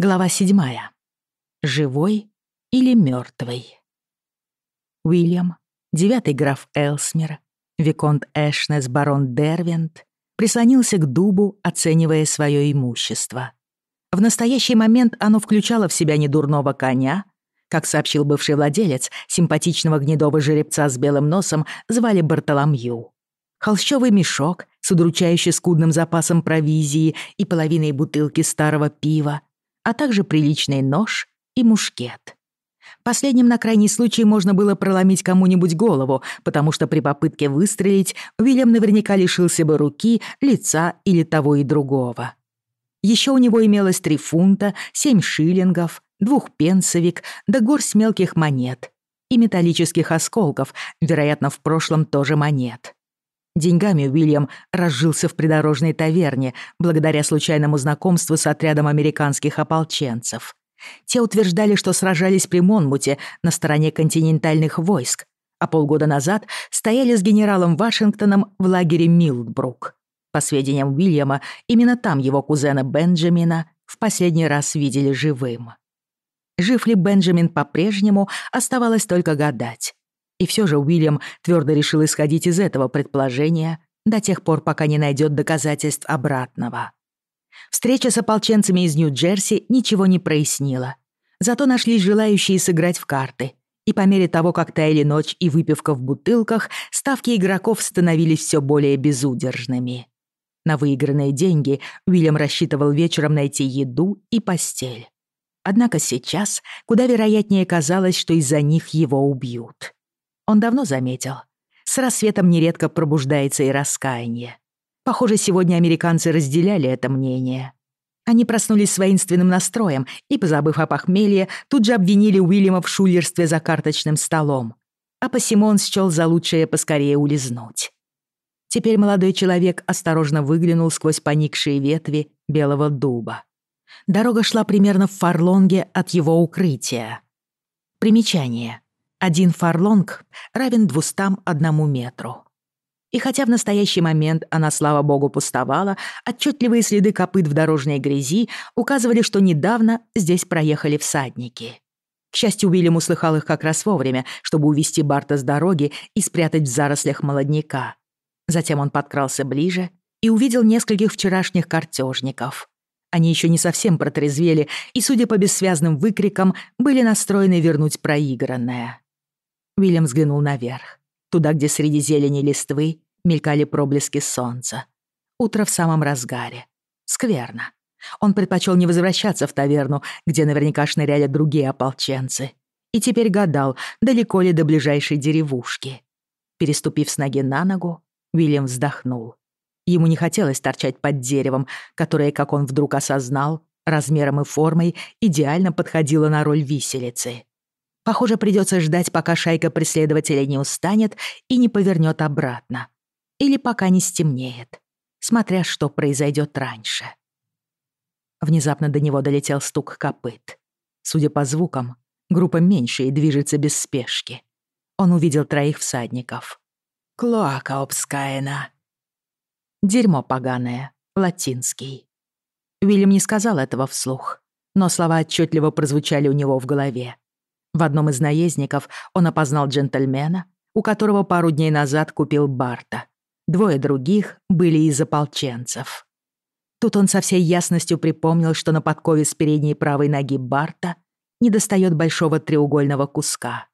Глава седьмая. Живой или мертвый? Уильям, девятый граф Элсмер, Виконт Эшнес, барон Дервент, прислонился к дубу, оценивая свое имущество. В настоящий момент оно включало в себя недурного коня, как сообщил бывший владелец, симпатичного гнедого жеребца с белым носом звали Бартоломью. Холщовый мешок с удручающе скудным запасом провизии и половиной бутылки старого пива, а также приличный нож и мушкет. Последним на крайний случай можно было проломить кому-нибудь голову, потому что при попытке выстрелить Уильям наверняка лишился бы руки, лица или того и другого. Еще у него имелось три фунта, семь шиллингов, двухпенсовик да горсть мелких монет и металлических осколков, вероятно, в прошлом тоже монет. Деньгами Уильям разжился в придорожной таверне благодаря случайному знакомству с отрядом американских ополченцев. Те утверждали, что сражались при Монмуте на стороне континентальных войск, а полгода назад стояли с генералом Вашингтоном в лагере Милдбрук. По сведениям Уильяма, именно там его кузена Бенджамина в последний раз видели живым. Жив ли Бенджамин по-прежнему, оставалось только гадать. И все же Уильям твердо решил исходить из этого предположения до тех пор, пока не найдет доказательств обратного. Встреча с ополченцами из Нью-Джерси ничего не прояснила. Зато нашлись желающие сыграть в карты. И по мере того, как таяли ночь и выпивка в бутылках, ставки игроков становились все более безудержными. На выигранные деньги Уильям рассчитывал вечером найти еду и постель. Однако сейчас куда вероятнее казалось, что из-за них его убьют. Он давно заметил. С рассветом нередко пробуждается и раскаяние. Похоже, сегодня американцы разделяли это мнение. Они проснулись с воинственным настроем и, позабыв о похмелье, тут же обвинили Уильяма в шулерстве за карточным столом. А посему он счёл за лучшее поскорее улизнуть. Теперь молодой человек осторожно выглянул сквозь поникшие ветви белого дуба. Дорога шла примерно в фарлонге от его укрытия. Примечание. Один фарлонг равен двустам одному метру. И хотя в настоящий момент она, слава богу, пустовала, отчетливые следы копыт в дорожной грязи указывали, что недавно здесь проехали всадники. К счастью, Уильям услыхал их как раз вовремя, чтобы увести Барта с дороги и спрятать в зарослях молодняка. Затем он подкрался ближе и увидел нескольких вчерашних картежников. Они еще не совсем протрезвели и, судя по бессвязным выкрикам, были настроены вернуть проигранное. Уильям взглянул наверх, туда, где среди зелени листвы мелькали проблески солнца. Утро в самом разгаре. Скверно. Он предпочел не возвращаться в таверну, где наверняка шныряли другие ополченцы. И теперь гадал, далеко ли до ближайшей деревушки. Переступив с ноги на ногу, Уильям вздохнул. Ему не хотелось торчать под деревом, которое, как он вдруг осознал, размером и формой идеально подходило на роль виселицы. Похоже, придется ждать, пока шайка преследователей не устанет и не повернет обратно. Или пока не стемнеет, смотря что произойдет раньше. Внезапно до него долетел стук копыт. Судя по звукам, группа меньше и движется без спешки. Он увидел троих всадников. «Клоака обскаена». «Дерьмо поганое», латинский. Уильям не сказал этого вслух, но слова отчетливо прозвучали у него в голове. В одном из наездников он опознал джентльмена, у которого пару дней назад купил Барта. Двое других были из ополченцев. Тут он со всей ясностью припомнил, что на подкове с передней правой ноги Барта недостает большого треугольного куска.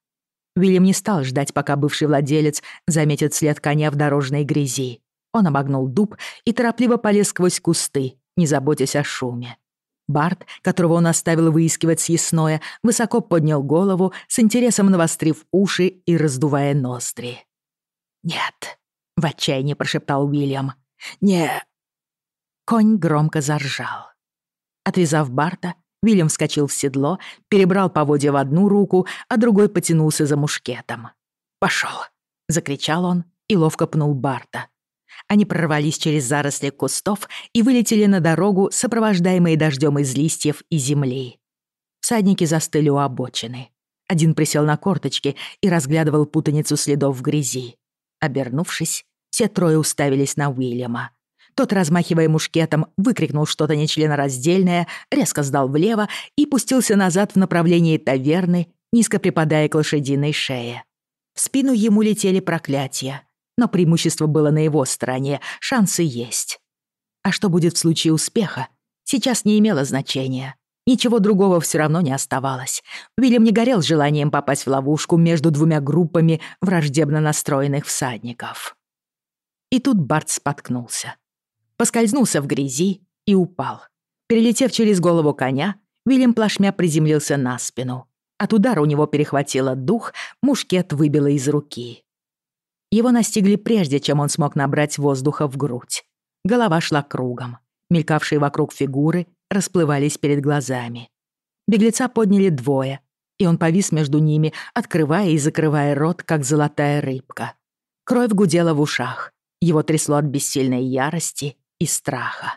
Уильям не стал ждать, пока бывший владелец заметит след коня в дорожной грязи. Он обогнул дуб и торопливо полез сквозь кусты, не заботясь о шуме. Барт, которого он оставил выискивать съестное, высоко поднял голову, с интересом навострив уши и раздувая ноздри. «Нет», — в отчаянии прошептал Уильям, — «не...» Конь громко заржал. Отвязав Барта, Уильям вскочил в седло, перебрал поводья в одну руку, а другой потянулся за мушкетом. «Пошёл!» — закричал он и ловко пнул Барта. Они прорвались через заросли кустов и вылетели на дорогу, сопровождаемые дождем из листьев и земли. Всадники застыли у обочины. Один присел на корточки и разглядывал путаницу следов в грязи. Обернувшись, все трое уставились на Уильяма. Тот, размахивая мушкетом, выкрикнул что-то нечленораздельное, резко сдал влево и пустился назад в направлении таверны, низко припадая к лошадиной шее. В спину ему летели проклятия но преимущество было на его стороне, шансы есть. А что будет в случае успеха, сейчас не имело значения. Ничего другого все равно не оставалось. Уильям не горел желанием попасть в ловушку между двумя группами враждебно настроенных всадников. И тут Барт споткнулся. Поскользнулся в грязи и упал. Перелетев через голову коня, Вильям плашмя приземлился на спину. От удара у него перехватило дух, мушкет выбило из руки. Его настигли прежде, чем он смог набрать воздуха в грудь. Голова шла кругом. Мелькавшие вокруг фигуры расплывались перед глазами. Беглеца подняли двое, и он повис между ними, открывая и закрывая рот, как золотая рыбка. Кровь гудела в ушах. Его трясло от бессильной ярости и страха.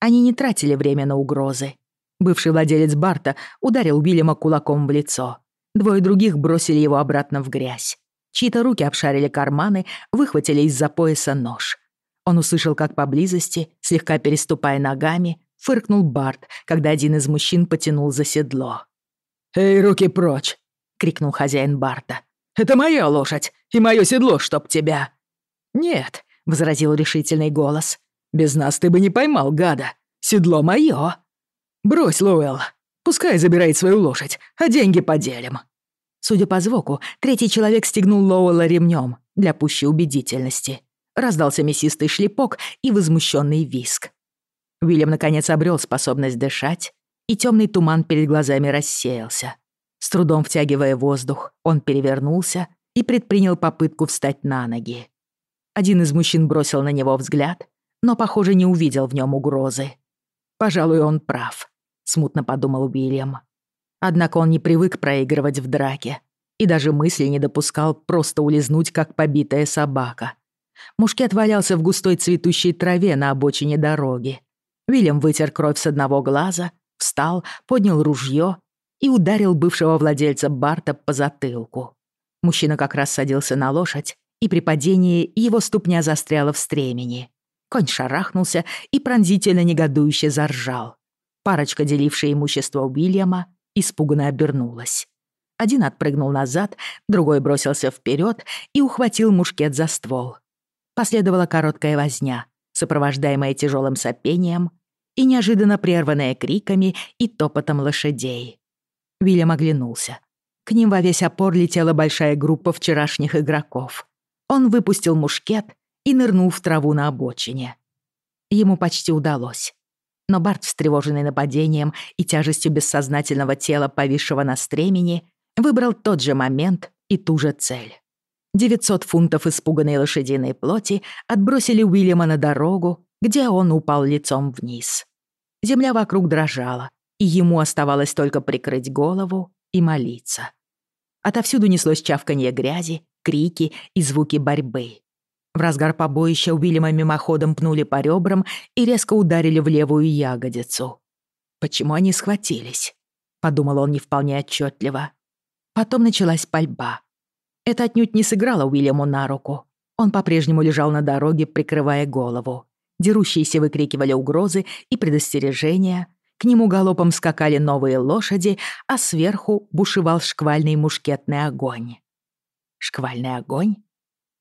Они не тратили время на угрозы. Бывший владелец Барта ударил Уильяма кулаком в лицо. Двое других бросили его обратно в грязь. Чьи-то руки обшарили карманы, выхватили из-за пояса нож. Он услышал, как поблизости, слегка переступая ногами, фыркнул Барт, когда один из мужчин потянул за седло. «Эй, руки прочь!» — крикнул хозяин Барта. «Это моя лошадь и мое седло, чтоб тебя!» «Нет», — возразил решительный голос. «Без нас ты бы не поймал, гада. Седло мое!» «Брось, Луэлл. Пускай забирает свою лошадь, а деньги поделим». Судя по звуку, третий человек стегнул Лоуэлла ремнем для пущей убедительности. Раздался мясистый шлепок и возмущенный виск. Уильям наконец обрел способность дышать, и темный туман перед глазами рассеялся. С трудом втягивая воздух, он перевернулся и предпринял попытку встать на ноги. Один из мужчин бросил на него взгляд, но, похоже, не увидел в нем угрозы. «Пожалуй, он прав», — смутно подумал Уильям. Однако он не привык проигрывать в драке и даже мысли не допускал просто улизнуть, как побитая собака. Мушкет валялся в густой цветущей траве на обочине дороги. Вильям вытер кровь с одного глаза, встал, поднял ружье и ударил бывшего владельца Барта по затылку. Мужчина как раз садился на лошадь, и при падении его ступня застряла в стремени. Конь шарахнулся и пронзительно негодующе заржал. Парочка, делившая имущество у Уильяма, испуганно обернулась. Один отпрыгнул назад, другой бросился вперед и ухватил мушкет за ствол. Последовала короткая возня, сопровождаемая тяжелым сопением и неожиданно прерванная криками и топотом лошадей. Вильям оглянулся. К ним во весь опор летела большая группа вчерашних игроков. Он выпустил мушкет и нырнул в траву на обочине. Ему почти удалось. Но Барт, встревоженный нападением и тяжестью бессознательного тела, повисшего на стремени, выбрал тот же момент и ту же цель. 900 фунтов испуганной лошадиной плоти отбросили Уильяма на дорогу, где он упал лицом вниз. Земля вокруг дрожала, и ему оставалось только прикрыть голову и молиться. Отовсюду неслось чавканье грязи, крики и звуки борьбы. В разгар побоища Уильяма мимоходом пнули по ребрам и резко ударили в левую ягодицу. «Почему они схватились?» — подумал он не вполне отчетливо. Потом началась пальба. Это отнюдь не сыграло Уильяму на руку. Он по-прежнему лежал на дороге, прикрывая голову. Дерущиеся выкрикивали угрозы и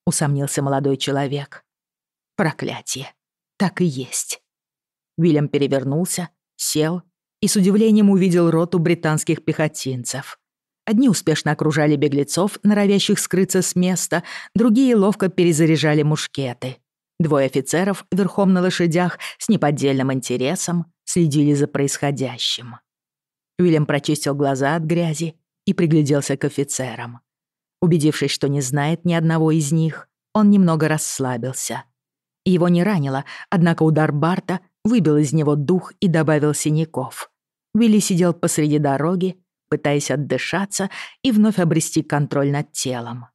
предостережения. К нему галопом скакали новые лошади, а сверху бушевал шквальный мушкетный огонь. «Шквальный огонь?» — усомнился молодой человек. «Проклятие! Так и есть!» Уильям перевернулся, сел и с удивлением увидел роту британских пехотинцев. Одни успешно окружали беглецов, норовящих скрыться с места, другие ловко перезаряжали мушкеты. Двое офицеров верхом на лошадях с неподдельным интересом следили за происходящим. Уильям прочистил глаза от грязи и пригляделся к офицерам. Убедившись, что не знает ни одного из них, он немного расслабился. Его не ранило, однако удар Барта выбил из него дух и добавил синяков. Билли сидел посреди дороги, пытаясь отдышаться и вновь обрести контроль над телом.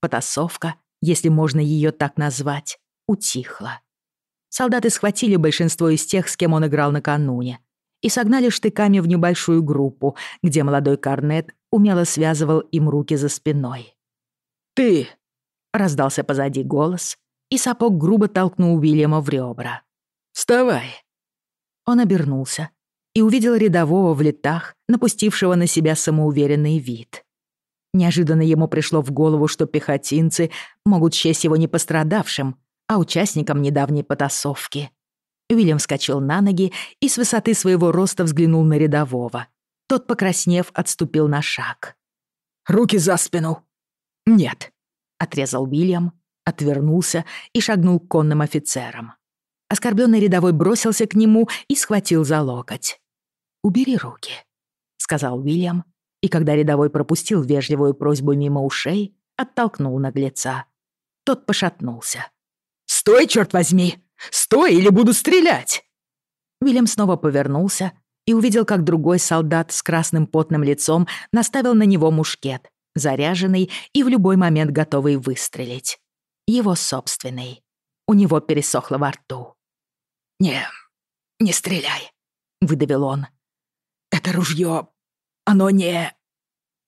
Потасовка, если можно ее так назвать, утихла. Солдаты схватили большинство из тех, с кем он играл накануне, и согнали штыками в небольшую группу, где молодой Корнет умело связывал им руки за спиной. «Ты!» — раздался позади голос, и сапог грубо толкнул Уильяма в ребра. «Вставай!» Он обернулся и увидел рядового в летах, напустившего на себя самоуверенный вид. Неожиданно ему пришло в голову, что пехотинцы могут счесть его не пострадавшим, а участником недавней потасовки. Уильям вскочил на ноги и с высоты своего роста взглянул на рядового — тот, покраснев, отступил на шаг. «Руки за спину!» «Нет!» — отрезал Уильям, отвернулся и шагнул к конным офицерам. Оскорбленный рядовой бросился к нему и схватил за локоть. «Убери руки», — сказал Уильям, и когда рядовой пропустил вежливую просьбу мимо ушей, оттолкнул наглеца. Тот пошатнулся. «Стой, черт возьми! Стой, или буду стрелять!» Уильям снова повернулся и увидел, как другой солдат с красным потным лицом наставил на него мушкет, заряженный и в любой момент готовый выстрелить. Его собственный. У него пересохло во рту. «Не, не стреляй», — выдавил он. «Это ружье, оно не...»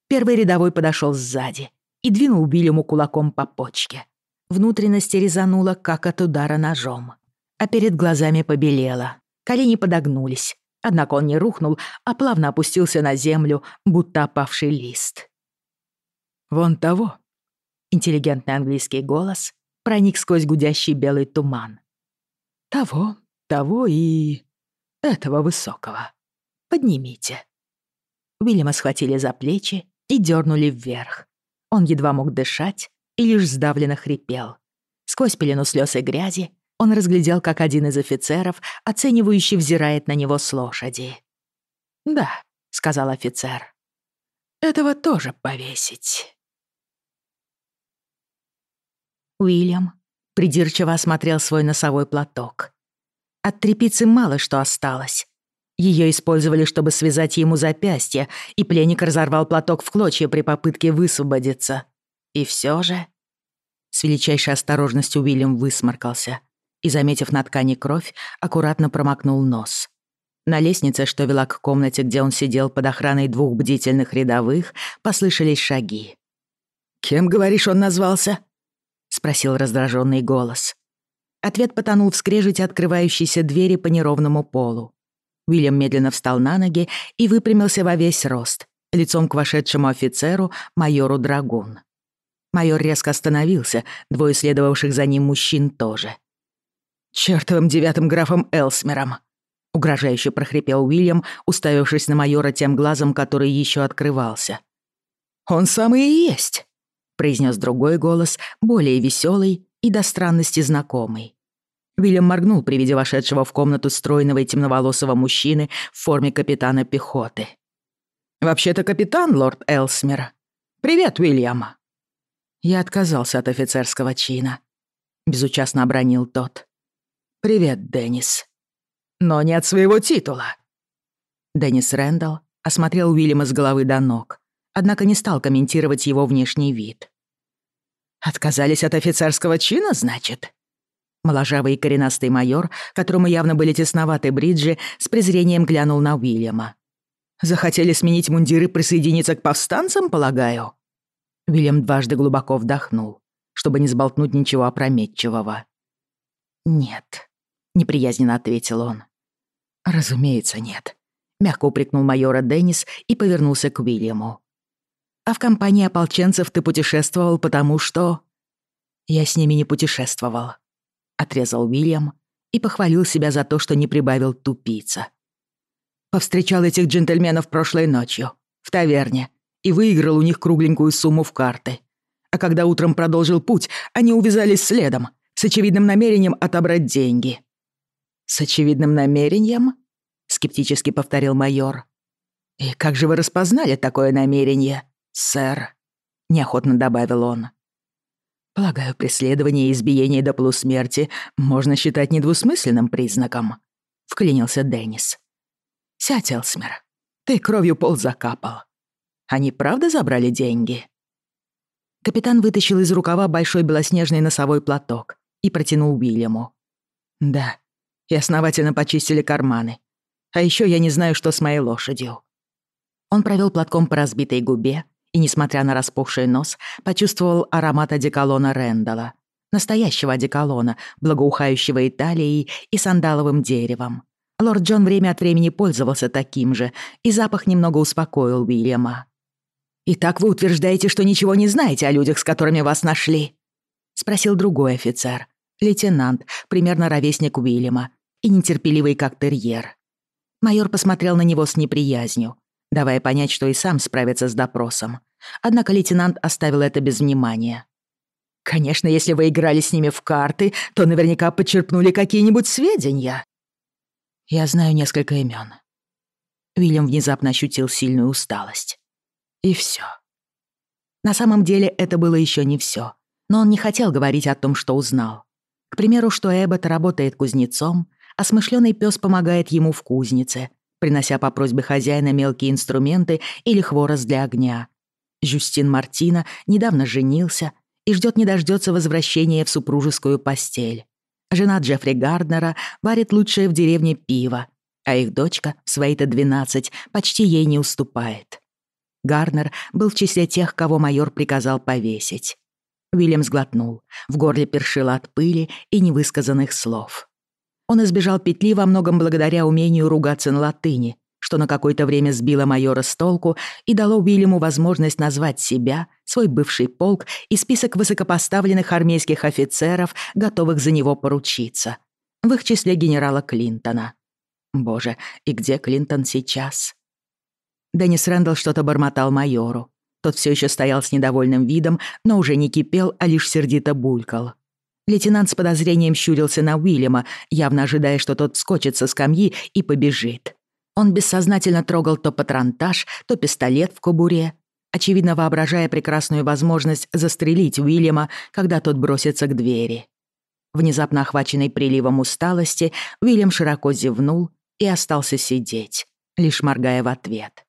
Первый рядовой подошел сзади и двинул Биллему кулаком по почке. Внутренности резануло, как от удара ножом. А перед глазами побелело. Колени подогнулись. Однако он не рухнул, а плавно опустился на землю, будто опавший лист. «Вон того!» Интеллигентный английский голос проник сквозь гудящий белый туман. «Того, того и... этого высокого. Поднимите». Уильяма схватили за плечи и дернули вверх. Он едва мог дышать и лишь сдавленно хрипел. Сквозь пелену слез и грязи он разглядел, как один из офицеров, оценивающий, взирает на него с лошади. «Да», — сказал офицер, — «этого тоже повесить». Уильям придирчиво осмотрел свой носовой платок. От тряпицы мало что осталось. Ее использовали, чтобы связать ему запястье, и пленник разорвал платок в клочья при попытке высвободиться. И все же... С величайшей осторожностью Уильям высморкался — и, заметив на ткани кровь, аккуратно промокнул нос. На лестнице, что вела к комнате, где он сидел под охраной двух бдительных рядовых, послышались шаги. «Кем, говоришь, он назвался?» — спросил раздраженный голос. Ответ потонул в скрежете открывающейся двери по неровному полу. Уильям медленно встал на ноги и выпрямился во весь рост, лицом к вошедшему офицеру, майору Драгун. Майор резко остановился, двое следовавших за ним мужчин тоже — «Чёртовым девятым графом Элсмером!» — угрожающе прохрипел Уильям, уставившись на майора тем глазом, который еще открывался. «Он самый и есть!» — произнес другой голос, более веселый и до странности знакомый. Вильям моргнул при виде вошедшего в комнату стройного и темноволосого мужчины в форме капитана пехоты. «Вообще-то капитан, лорд Элсмер. Привет, Уильям!» Я отказался от офицерского чина. Безучастно обронил тот. «Привет, Деннис». «Но не от своего титула». Деннис Рэндалл осмотрел Уильяма с головы до ног, однако не стал комментировать его внешний вид. «Отказались от офицерского чина, значит?» Моложавый и коренастый майор, которому явно были тесноваты бриджи, с презрением глянул на Уильяма. «Захотели сменить мундиры и присоединиться к повстанцам, полагаю?» Уильям дважды глубоко вдохнул, чтобы не сболтнуть ничего опрометчивого. «Нет», неприязненно ответил он. «Разумеется, нет», — мягко упрекнул майора Деннис и повернулся к Уильяму. «А в компании ополченцев ты путешествовал потому, что...» «Я с ними не путешествовал», отрезал Уильям и похвалил себя за то, что не прибавил тупица. Повстречал этих джентльменов прошлой ночью, в таверне, и выиграл у них кругленькую сумму в карты. А когда утром продолжил путь, они увязались следом, с очевидным намерением отобрать деньги. «С очевидным намерением?» — скептически повторил майор. «И как же вы распознали такое намерение, сэр?» — неохотно добавил он. Полагаю, преследование и избиение до полусмерти можно считать недвусмысленным признаком», — вклинился Деннис. «Сядь, Элсмер. Ты кровью пол закапал. Они правда забрали деньги?» Капитан вытащил из рукава большой белоснежный носовой платок и протянул Уильяму. «Да, и основательно почистили карманы. А еще я не знаю, что с моей лошадью». Он провел платком по разбитой губе, и, несмотря на распухший нос, почувствовал аромат одеколона Рэндала. Настоящего одеколона, благоухающего Италией и сандаловым деревом. Лорд Джон время от времени пользовался таким же, и запах немного успокоил Уильяма. «Итак вы утверждаете, что ничего не знаете о людях, с которыми вас нашли?» — спросил другой офицер, лейтенант, примерно ровесник Уильяма, и нетерпеливый, как терьер. Майор посмотрел на него с неприязнью, давая понять, что и сам справится с допросом. Однако лейтенант оставил это без внимания. «Конечно, если вы играли с ними в карты, то наверняка подчерпнули какие-нибудь сведения». «Я знаю несколько имен. Уильям внезапно ощутил сильную усталость. И все. На самом деле это было еще не все, но он не хотел говорить о том, что узнал. К примеру, что Эббот работает кузнецом, а смышленый пес помогает ему в кузнице, принося по просьбе хозяина мелкие инструменты или хворост для огня. Жюстин Мартина недавно женился и ждет не дождется возвращения в супружескую постель. Жена Джеффри Гарднера варит лучшее в деревне пиво, а их дочка, в свои-то 12, почти ей не уступает. Гарнер был в числе тех, кого майор приказал повесить. Уильям сглотнул, в горле першило от пыли и невысказанных слов. Он избежал петли во многом благодаря умению ругаться на латыни, что на какое-то время сбило майора с толку и дало Уильяму возможность назвать себя, свой бывший полк и список высокопоставленных армейских офицеров, готовых за него поручиться. В их числе генерала Клинтона. Боже, и где Клинтон сейчас? Деннис Рэндалл что-то бормотал майору. Тот все еще стоял с недовольным видом, но уже не кипел, а лишь сердито булькал. Лейтенант с подозрением щурился на Уильяма, явно ожидая, что тот скочится со скамьи и побежит. Он бессознательно трогал то патронтаж, то пистолет в кобуре, очевидно воображая прекрасную возможность застрелить Уильяма, когда тот бросится к двери. Внезапно охваченный приливом усталости, Уильям широко зевнул и остался сидеть, лишь моргая в ответ.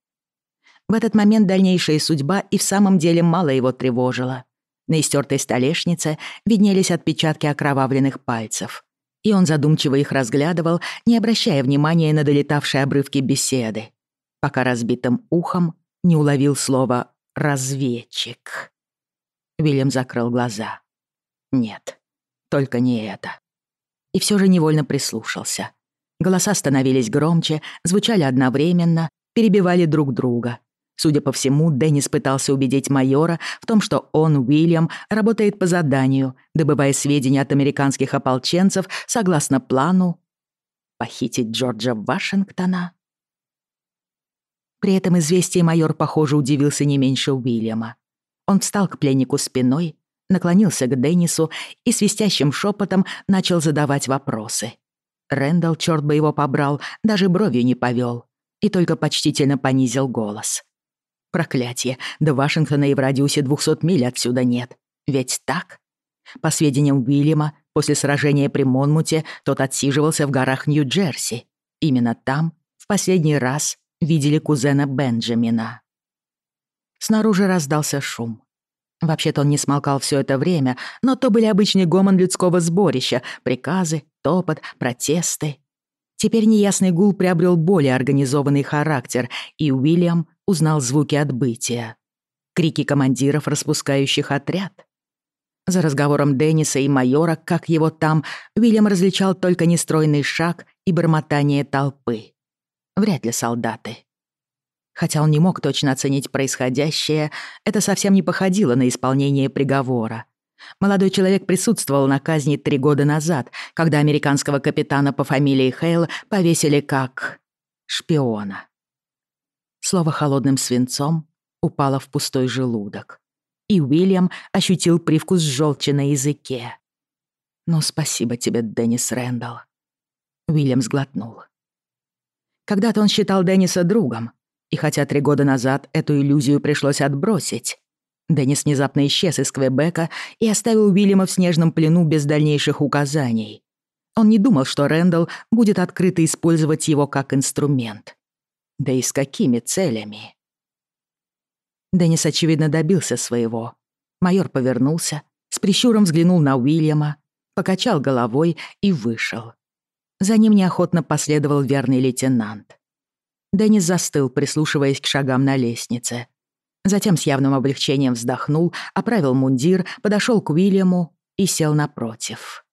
В этот момент дальнейшая судьба и в самом деле мало его тревожила. На истертой столешнице виднелись отпечатки окровавленных пальцев. И он задумчиво их разглядывал, не обращая внимания на долетавшие обрывки беседы, пока разбитым ухом не уловил слово «разведчик». Вильям закрыл глаза. Нет, только не это. И все же невольно прислушался. Голоса становились громче, звучали одновременно, перебивали друг друга. Судя по всему, Деннис пытался убедить майора в том, что он, Уильям, работает по заданию, добывая сведения от американских ополченцев согласно плану похитить Джорджа Вашингтона. При этом известие майор, похоже, удивился не меньше Уильяма. Он встал к пленнику спиной, наклонился к Деннису и свистящим шепотом начал задавать вопросы. Рэндалл, черт бы его побрал, даже бровью не повел и только почтительно понизил голос. Проклятие! До Вашингтона и в радиусе 200 миль отсюда нет. Ведь так? По сведениям Уильяма, после сражения при Монмуте тот отсиживался в горах Нью-Джерси. Именно там в последний раз видели кузена Бенджамина. Снаружи раздался шум. Вообще-то он не смолкал все это время, но то были обычный гомон людского сборища, приказы, топот, протесты. Теперь неясный гул приобрел более организованный характер, и Уильям узнал звуки отбытия. Крики командиров, распускающих отряд. За разговором Денниса и майора, как его там, Уильям различал только нестройный шаг и бормотание толпы. Вряд ли солдаты. Хотя он не мог точно оценить происходящее, это совсем не походило на исполнение приговора — Молодой человек присутствовал на казни три года назад, когда американского капитана по фамилии Хейл повесили как шпиона. Слово холодным свинцом упало в пустой желудок, и Уильям ощутил привкус желчи на языке. «Ну, спасибо тебе, Деннис Рэндалл», — Уильям сглотнул. Когда-то он считал Денниса другом, и хотя три года назад эту иллюзию пришлось отбросить, Деннис внезапно исчез из Квебека и оставил Уильяма в снежном плену без дальнейших указаний. Он не думал, что Рэндалл будет открыто использовать его как инструмент. Да и с какими целями? Деннис, очевидно, добился своего. Майор повернулся, с прищуром взглянул на Уильяма, покачал головой и вышел. За ним неохотно последовал верный лейтенант. Деннис застыл, прислушиваясь к шагам на лестнице — Затем с явным облегчением вздохнул, оправил мундир, подошёл к Уильяму и сел напротив.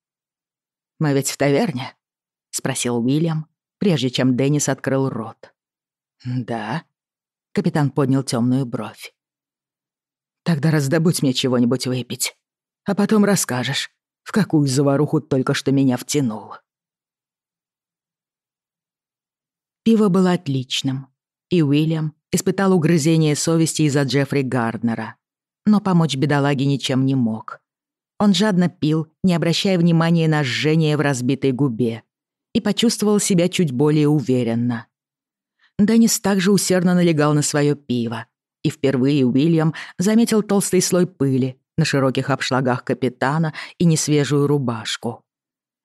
«Мы ведь в таверне?» — спросил Уильям, прежде чем Деннис открыл рот. «Да?» — капитан поднял тёмную бровь. «Тогда раздобудь мне чего-нибудь выпить, а потом расскажешь, в какую заваруху только что меня втянул». Пиво было отличным, и Уильям испытал угрызение совести из-за Джеффри Гарднера, но помочь бедолаге ничем не мог. Он жадно пил, не обращая внимания на жжение в разбитой губе, и почувствовал себя чуть более уверенно. Деннис также усердно налегал на свое пиво, и впервые Уильям заметил толстый слой пыли на широких обшлагах капитана и несвежую рубашку.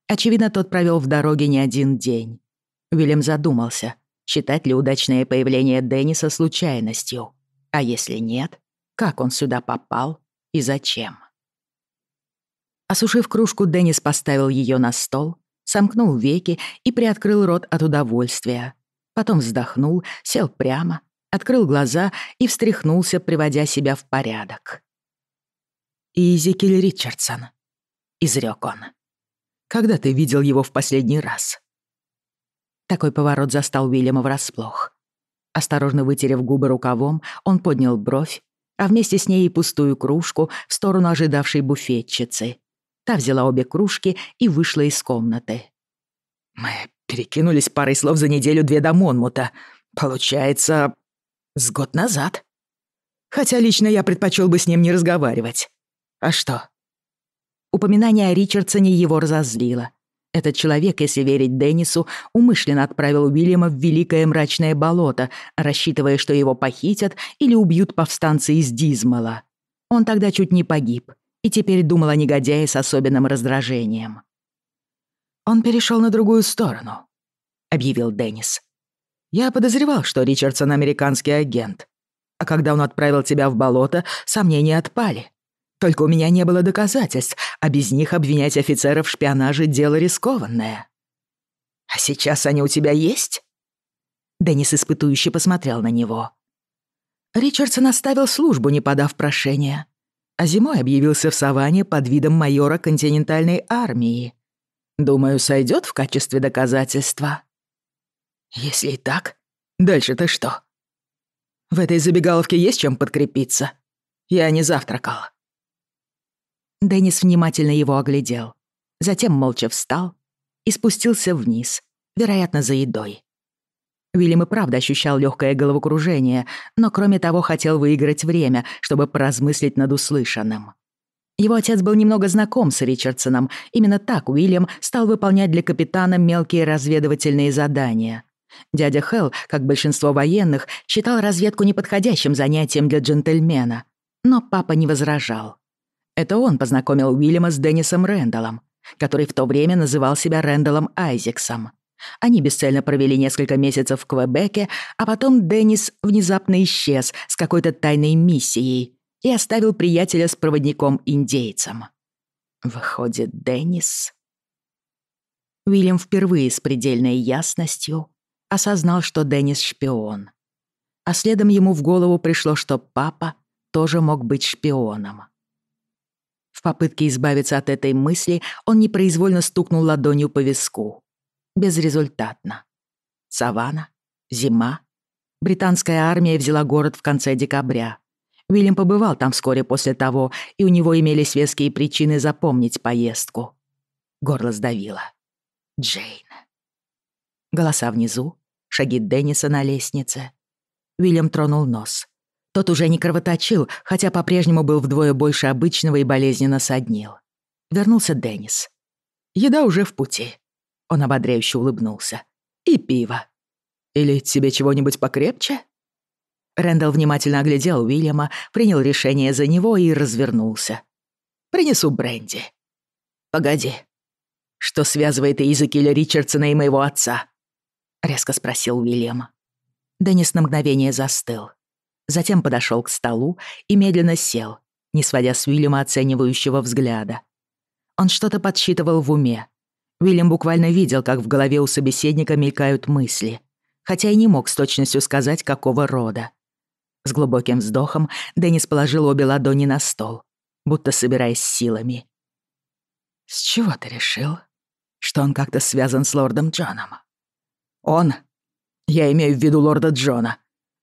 Очевидно, тот провел в дороге не один день. Уильям задумался — Считать ли удачное появление Денниса случайностью? А если нет, как он сюда попал и зачем? Осушив кружку, Деннис поставил ее на стол, сомкнул веки и приоткрыл рот от удовольствия. Потом вздохнул, сел прямо, открыл глаза и встряхнулся, приводя себя в порядок. «Изикель Ричардсон», — изрёк он. «Когда ты видел его в последний раз?» Такой поворот застал Уильяма врасплох. Осторожно вытерев губы рукавом, он поднял бровь, а вместе с ней и пустую кружку в сторону ожидавшей буфетчицы. Та взяла обе кружки и вышла из комнаты. «Мы перекинулись парой слов за неделю-две до Монмута. Получается, с год назад. Хотя лично я предпочел бы с ним не разговаривать. А что?» Упоминание о Ричардсоне его разозлило. Этот человек, если верить Деннису, умышленно отправил Уильяма в великое мрачное болото, рассчитывая, что его похитят или убьют повстанцы из Дизмала. Он тогда чуть не погиб и теперь думал о негодяе с особенным раздражением. «Он перешел на другую сторону», — объявил Деннис. «Я подозревал, что Ричардсон — американский агент. А когда он отправил тебя в болото, сомнения отпали. Только у меня не было доказательств, а без них обвинять офицеров в шпионаже — дело рискованное. «А сейчас они у тебя есть?» Деннис испытующе посмотрел на него. Ричардсон оставил службу, не подав прошения, а зимой объявился в саванне под видом майора континентальной армии. Думаю, сойдет в качестве доказательства. Если и так, дальше ты что? В этой забегаловке есть чем подкрепиться? Я не завтракала. завтракал. Деннис внимательно его оглядел, затем молча встал и спустился вниз, вероятно, за едой. Уильям и правда ощущал легкое головокружение, но кроме того хотел выиграть время, чтобы поразмыслить над услышанным. Его отец был немного знаком с Ричардсоном, именно так Уильям стал выполнять для капитана мелкие разведывательные задания. Дядя Хелл, как большинство военных, считал разведку неподходящим занятием для джентльмена, но папа не возражал. Это он познакомил Уильяма с Деннисом Рэндаллом, который в то время называл себя Рэндаллом Айзексом. Они бесцельно провели несколько месяцев в Квебеке, а потом Деннис внезапно исчез с какой-то тайной миссией и оставил приятеля с проводником-индейцем. Выходит, Деннис... Уильям впервые с предельной ясностью осознал, что Деннис шпион. А следом ему в голову пришло, что папа тоже мог быть шпионом попытке избавиться от этой мысли он непроизвольно стукнул ладонью по виску. Безрезультатно. Савана, зима. Британская армия взяла город в конце декабря. Уильям побывал там вскоре после того, и у него имелись веские причины запомнить поездку. Горло сдавило. Джейн. Голоса внизу, шаги Денниса на лестнице. Уильям тронул нос. Тот уже не кровоточил, хотя по-прежнему был вдвое больше обычного и болезненно соднил. Вернулся Деннис. Еда уже в пути. Он ободряюще улыбнулся. «И пиво. Или тебе чего-нибудь покрепче?» Рэндалл внимательно оглядел Уильяма, принял решение за него и развернулся. «Принесу бренди». «Погоди. Что связывает Изакиля Ричардсона и моего отца?» — резко спросил Уильям. Деннис на мгновение застыл. Затем подошел к столу и медленно сел, не сводя с Уильяма оценивающего взгляда. Он что-то подсчитывал в уме, Уильям буквально видел, как в голове у собеседника мелькают мысли, хотя и не мог с точностью сказать, какого рода. С глубоким вздохом Деннис положил обе ладони на стол, будто собираясь силами. «С чего ты решил, что он как-то связан с лордом Джоном?»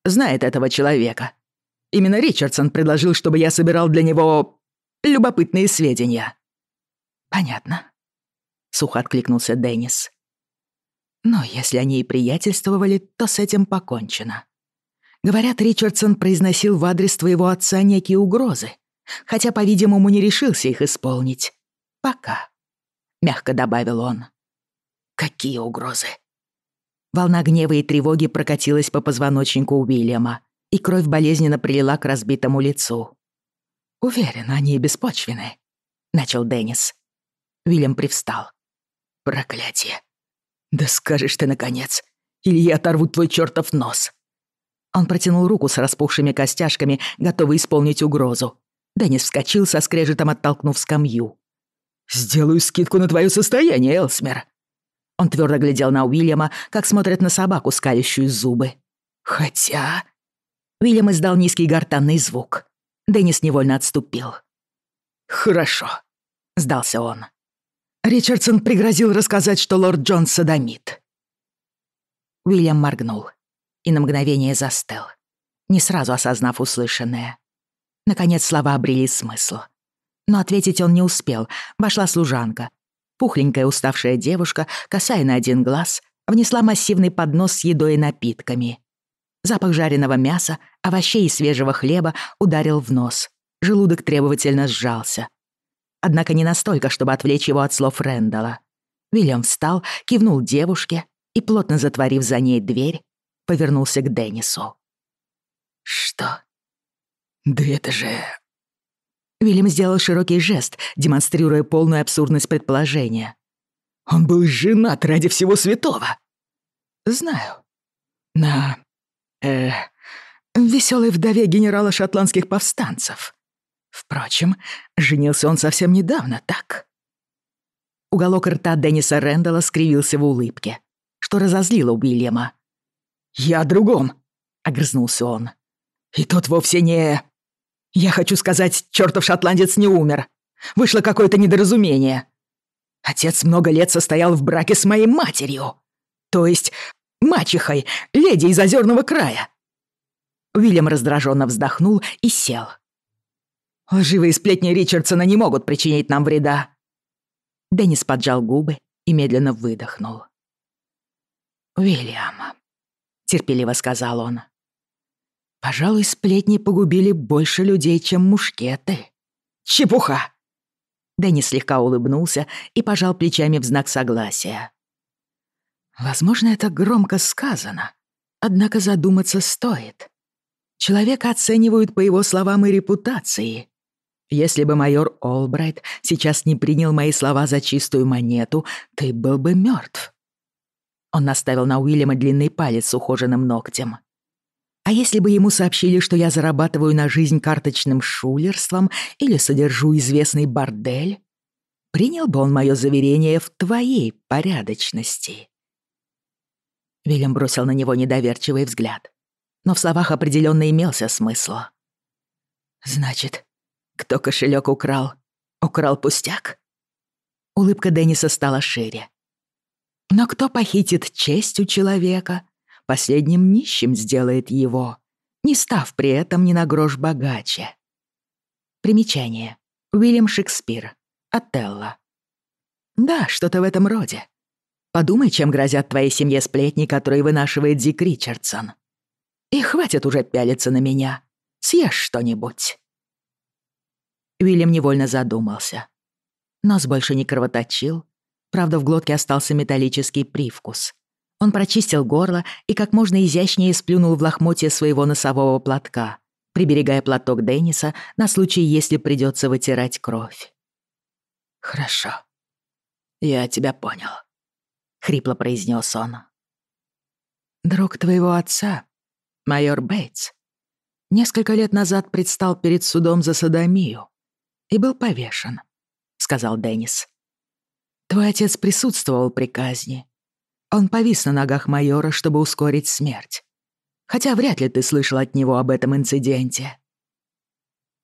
знает этого человека. Именно Ричардсон предложил, чтобы я собирал для него любопытные сведения». «Понятно», — сухо откликнулся Деннис. «Но если они и приятельствовали, то с этим покончено. Говорят, Ричардсон произносил в адрес твоего отца некие угрозы, хотя, по-видимому, не решился их исполнить. Пока», — мягко добавил он. «Какие угрозы?» Волна гнева и тревоги прокатилась по позвоночнику Уильяма, и кровь болезненно прилила к разбитому лицу. «Уверен, они беспочвены», — начал Деннис. Уильям привстал. «Проклятие! Да скажешь ты, наконец, или я оторву твой чертов нос!» Он протянул руку с распухшими костяшками, готовый исполнить угрозу. Деннис вскочил со скрежетом, оттолкнув скамью. «Сделаю скидку на твое состояние, Элсмер. Он твердо глядел на Уильяма, как смотрят на собаку, скалящую зубы. «Хотя...» Уильям издал низкий гортанный звук. Деннис невольно отступил. «Хорошо», — сдался он. Ричардсон пригрозил рассказать, что лорд Джон садомит. Уильям моргнул и на мгновение застыл, не сразу осознав услышанное. Наконец слова обрели смысл. Но ответить он не успел. Вошла служанка, Пухленькая уставшая девушка, косая на один глаз, внесла массивный поднос с едой и напитками. Запах жареного мяса, овощей и свежего хлеба ударил в нос. Желудок требовательно сжался. Однако не настолько, чтобы отвлечь его от слов Рэндала. Вильям встал, кивнул девушке и, плотно затворив за ней дверь, повернулся к Деннису. «Что? Да это же...» Вильям сделал широкий жест, демонстрируя полную абсурдность предположения. «Он был женат ради всего святого!» «Знаю. На... э... веселой вдове генерала шотландских повстанцев. Впрочем, женился он совсем недавно, так?» Уголок рта Денниса Рэндалла скривился в улыбке, что разозлило Уильяма. «Я о другом!» — огрызнулся он. «И тот вовсе не...» «Я хочу сказать, чертов шотландец не умер. Вышло какое-то недоразумение. Отец много лет состоял в браке с моей матерью. То есть мачехой, леди из озерного края». Уильям раздраженно вздохнул и сел. «Лживые сплетни Ричардсона не могут причинить нам вреда». Деннис поджал губы и медленно выдохнул. «Уильям», терпеливо сказал он. Пожалуй, сплетни погубили больше людей, чем мушкеты. Чепуха! Дэнни слегка улыбнулся и пожал плечами в знак согласия. Возможно, это громко сказано, однако задуматься стоит. Человека оценивают по его словам и репутации. Если бы майор Олбрайт сейчас не принял мои слова за чистую монету, ты был бы мертв. Он наставил на Уильяма длинный палец с ухоженным ногтем. А если бы ему сообщили, что я зарабатываю на жизнь карточным шулерством или содержу известный бордель, принял бы он мое заверение в твоей порядочности. Вильям бросил на него недоверчивый взгляд, но в словах определенно имелся смысл. «Значит, кто кошелек украл, украл пустяк?» Улыбка Денниса стала шире. Но кто похитит честь у человека, последним нищим сделает его, не став при этом ни на грош богаче. Примечание. Уильям Шекспир. Отелло. Да, что-то в этом роде. Подумай, чем грозят твоей семье сплетни, которые вынашивает Дик Ричардсон. И хватит уже пялиться на меня. Съешь что-нибудь. Уильям невольно задумался. Нос больше не кровоточил. Правда, в глотке остался металлический привкус. Он прочистил горло и как можно изящнее сплюнул в лохмотье своего носового платка, приберегая платок Денниса на случай, если придется вытирать кровь. «Хорошо. Я тебя понял», — хрипло произнес он. «Друг твоего отца, майор Бейтс, несколько лет назад предстал перед судом за садомию и был повешен», — сказал Деннис. «Твой отец присутствовал при казни» Он повис на ногах майора, чтобы ускорить смерть. Хотя вряд ли ты слышал от него об этом инциденте.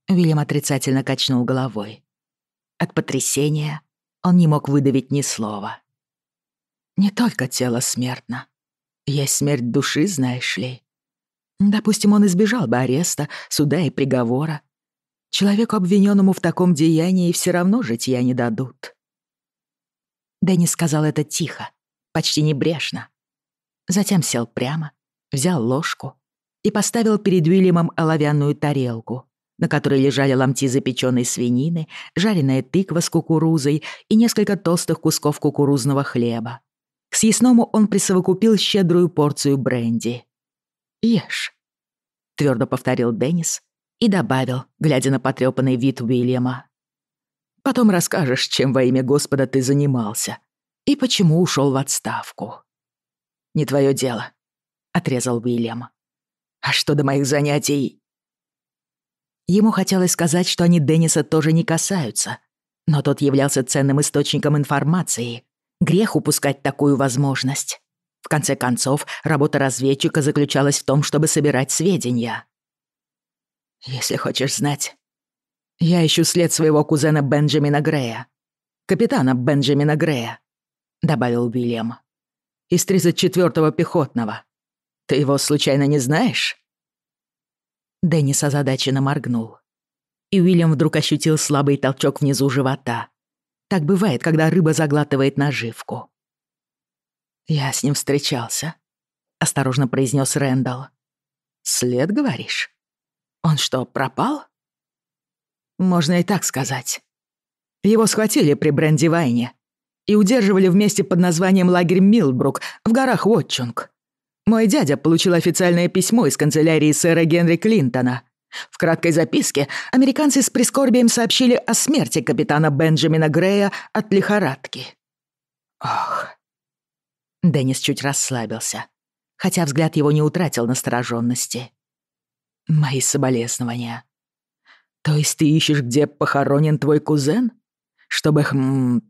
Вильям отрицательно качнул головой. От потрясения он не мог выдавить ни слова. Не только тело смертно. Есть смерть души, знаешь ли. Допустим, он избежал бы ареста, суда и приговора. Человеку, обвиненному в таком деянии, все равно житья не дадут. Дэнни сказал это тихо, почти небрежно. Затем сел прямо, взял ложку и поставил перед Уильямом оловянную тарелку, на которой лежали ломти запеченной свинины, жареная тыква с кукурузой и несколько толстых кусков кукурузного хлеба. К съестному он присовокупил щедрую порцию бренди. «Ешь», — твердо повторил Деннис и добавил, глядя на потрепанный вид Уильяма. «Потом расскажешь, чем во имя Господа ты занимался и почему ушел в отставку. «Не твое дело», — отрезал Уильям. «А что до моих занятий?» Ему хотелось сказать, что они Денниса тоже не касаются, но тот являлся ценным источником информации. Грех упускать такую возможность. В конце концов, работа разведчика заключалась в том, чтобы собирать сведения. «Если хочешь знать, я ищу след своего кузена Бенджамина Грея. Капитана Бенджамина Грея», добавил Уильям. «Из 34-го пехотного. Ты его случайно не знаешь?» Деннис озадаченно моргнул. И Уильям вдруг ощутил слабый толчок внизу живота. Так бывает, когда рыба заглатывает наживку. «Я с ним встречался», — осторожно произнес Рэндалл. «След, говоришь? Он что, пропал?» «Можно и так сказать. Его схватили при Брендивайне и удерживали вместе под названием лагерь Милбрук в горах Уотчунг. Мой дядя получил официальное письмо из канцелярии сэра Генри Клинтона. В краткой записке американцы с прискорбием сообщили о смерти капитана Бенджамина Грея от лихорадки. Ох. Деннис чуть расслабился, хотя взгляд его не утратил настороженности. Мои соболезнования. То есть ты ищешь, где похоронен твой кузен? Чтобы, хм,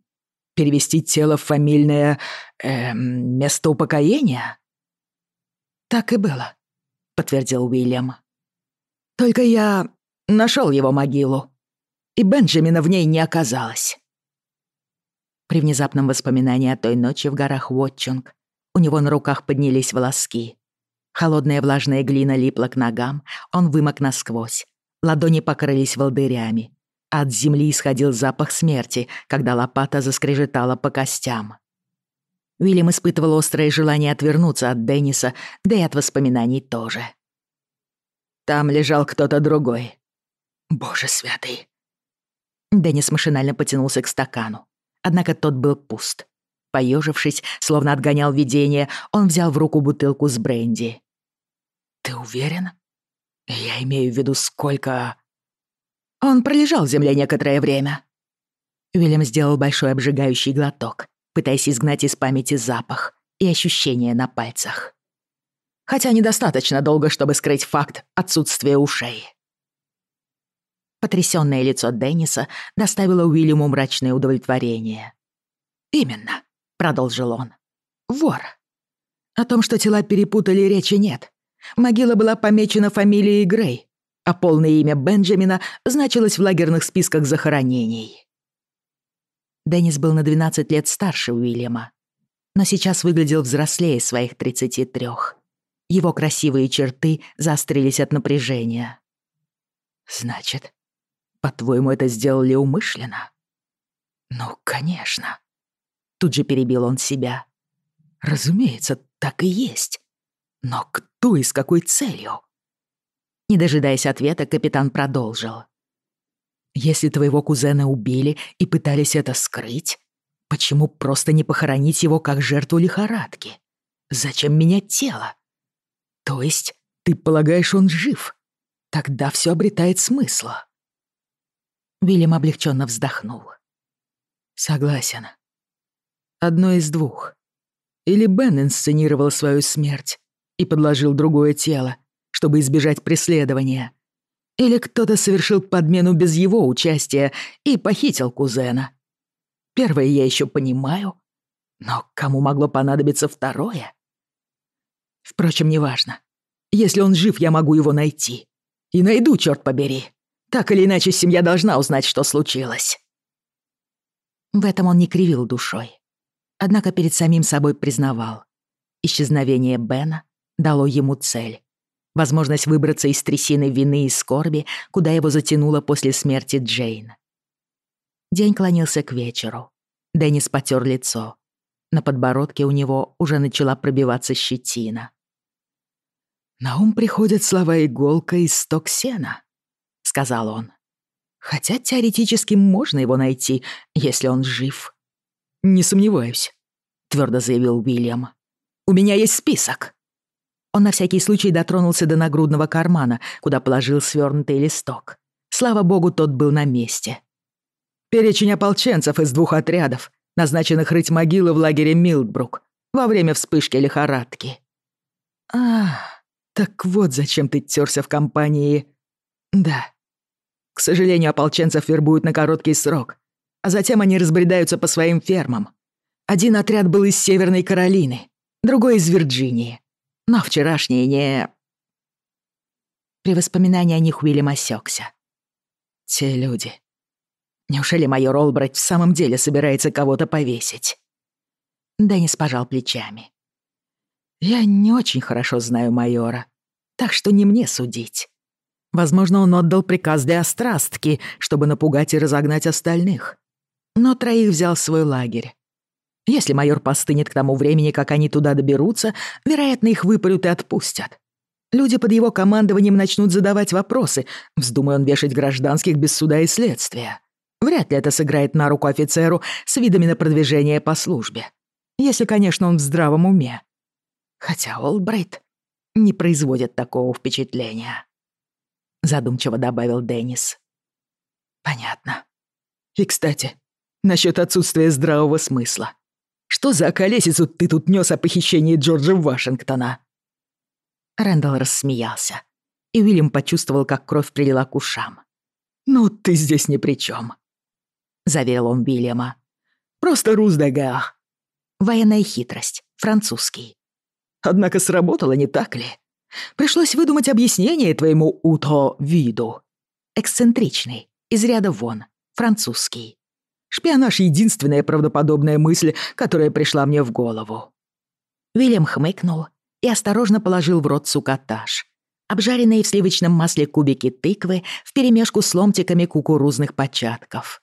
перевести тело в фамильное... Эм, место упокоения?» «Так и было», — подтвердил Уильям. «Только я нашел его могилу, и Бенджамина в ней не оказалось». При внезапном воспоминании о той ночи в горах Уотчунг у него на руках поднялись волоски. Холодная влажная глина липла к ногам, он вымок насквозь. Ладони покрылись волдырями. От земли исходил запах смерти, когда лопата заскрежетала по костям. Уильям испытывал острое желание отвернуться от Денниса, да и от воспоминаний тоже. Там лежал кто-то другой. Боже святый. Деннис машинально потянулся к стакану. Однако тот был пуст. Поёжившись, словно отгонял видение, он взял в руку бутылку с бренди. «Ты уверен? Я имею в виду, сколько...» Он пролежал в земле некоторое время. Уильям сделал большой обжигающий глоток, пытаясь изгнать из памяти запах и ощущения на пальцах. Хотя недостаточно долго, чтобы скрыть факт отсутствия ушей. Потрясённое лицо Денниса доставило Уильяму мрачное удовлетворение. «Именно», — продолжил он, — «вор. О том, что тела перепутали, речи нет. Могила была помечена фамилией Грей, а полное имя Бенджамина значилось в лагерных списках захоронений. Деннис был на 12 лет старше Уильяма, но сейчас выглядел взрослее своих 33. Его красивые черты заострились от напряжения. «Значит, по-твоему, это сделали умышленно?» «Ну, конечно», — тут же перебил он себя. «Разумеется, так и есть. Но кто и с какой целью?» Не дожидаясь ответа, капитан продолжил. «Если твоего кузена убили и пытались это скрыть, почему просто не похоронить его как жертву лихорадки? Зачем менять тело? То есть ты полагаешь, он жив? Тогда все обретает смысл». Вильям облегченно вздохнул. «Согласен. Одно из двух. Или Бен инсценировал свою смерть и подложил другое тело, чтобы избежать преследования. Или кто-то совершил подмену без его участия и похитил кузена. Первое я еще понимаю, но кому могло понадобиться второе? Впрочем, неважно. Если он жив, я могу его найти. И найду, черт побери. Так или иначе, семья должна узнать, что случилось. В этом он не кривил душой. Однако перед самим собой признавал. Исчезновение Бена дало ему цель возможность выбраться из трясины вины и скорби, куда его затянуло после смерти Джейн. День клонился к вечеру. Деннис потер лицо. На подбородке у него уже начала пробиваться щетина. «На ум приходят слова «иголка» и «сток сена», — сказал он. «Хотя теоретически можно его найти, если он жив». «Не сомневаюсь», — твердо заявил Уильям. «У меня есть список». Он на всякий случай дотронулся до нагрудного кармана, куда положил свернутый листок. Слава богу, тот был на месте. «Перечень ополченцев из двух отрядов, назначенных рыть могилы в лагере Милдбрук во время вспышки лихорадки». «А, так вот зачем ты тёрся в компании...» «Да. К сожалению, ополченцев вербуют на короткий срок, а затем они разбредаются по своим фермам. Один отряд был из Северной Каролины, другой из Вирджинии, Но вчерашние не... При воспоминании о них Уильям осёкся. Те люди, Неужели майор Олбрайт в самом деле собирается кого-то повесить? Деннис пожал плечами. Я не очень хорошо знаю майора, так что не мне судить. Возможно, он отдал приказ для острастки, чтобы напугать и Если майор постынет к тому времени, как они туда доберутся, вероятно, их выпарют и отпустят. Люди под его командованием начнут задавать вопросы, вздумая он вешать гражданских без суда и следствия. Вряд ли это сыграет на руку офицеру с видами на продвижение по службе. Если, конечно, он в здравом уме. Хотя Олбрайт не производит такого впечатления. Задумчиво добавил Деннис. Понятно. И, кстати, насчет отсутствия здравого смысла. Что за колесицу ты тут нёс о похищении Джорджа Вашингтона?» Рэндалл рассмеялся, и Уильям почувствовал, как кровь прилила к ушам. «Ну, ты здесь ни при чем», — заверил он Уильяма. «Просто Руздагах. Военная хитрость, французский. Однако сработало, не так ли? Пришлось выдумать объяснение твоему уто-виду. Эксцентричный, из ряда вон, французский. Шпионаж — единственная правдоподобная мысль, которая пришла мне в голову». Вильям хмыкнул и осторожно положил в рот сукатаж. Обжаренные в сливочном масле кубики тыквы вперемешку с ломтиками кукурузных початков.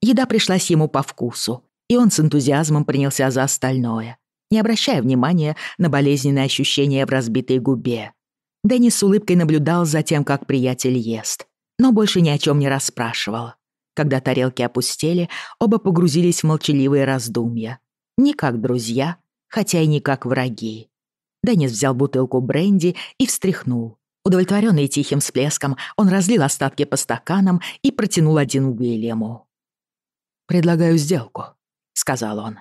Еда пришлась ему по вкусу, и он с энтузиазмом принялся за остальное, не обращая внимания на болезненные ощущения в разбитой губе. Дэнни с улыбкой наблюдал за тем, как приятель ест, но больше ни о чем не расспрашивал. когда тарелки опустели, оба погрузились в молчаливые раздумья. Не как друзья, хотя и не как враги. Деннис взял бутылку бренди и встряхнул. Удовлетворенный тихим всплеском, он разлил остатки по стаканам и протянул один Уильяму. «Предлагаю сделку», — сказал он.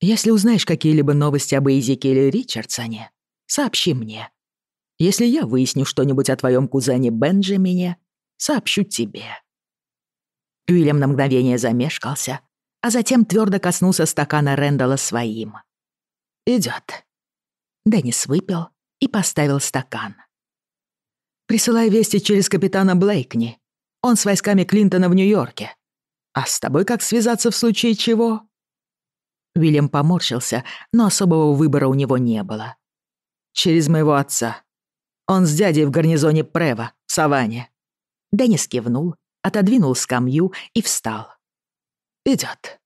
«Если узнаешь какие-либо новости об или Ричардсоне, сообщи мне. Если я выясню что-нибудь о твоем кузене Бенджамине, сообщу тебе». Уильям на мгновение замешкался, а затем твердо коснулся стакана Рэндалла своим. «Идёт». Деннис выпил и поставил стакан. «Присылай вести через капитана Блейкни. Он с войсками Клинтона в Нью-Йорке. А с тобой как связаться в случае чего?» Уильям поморщился, но особого выбора у него не было. «Через моего отца. Он с дядей в гарнизоне Прева, в Саванне». Деннис кивнул, отодвинул скамью и встал. «Идёт.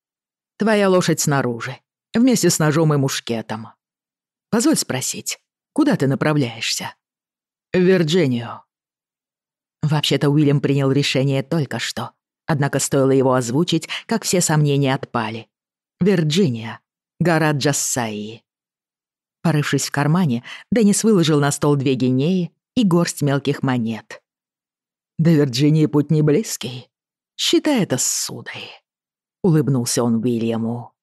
Твоя лошадь снаружи, вместе с ножом и мушкетом. Позволь спросить, куда ты направляешься?» «В Вирджинию». Вообще-то Уильям принял решение только что, Однако стоило его озвучить, как все сомнения отпали. Вирджиния. Гора Джассаи. Порывшись в кармане, Деннис выложил на стол две гинеи и горсть мелких монет. До путни близкий считай это ссудой. Улыбнулся он Уильяму.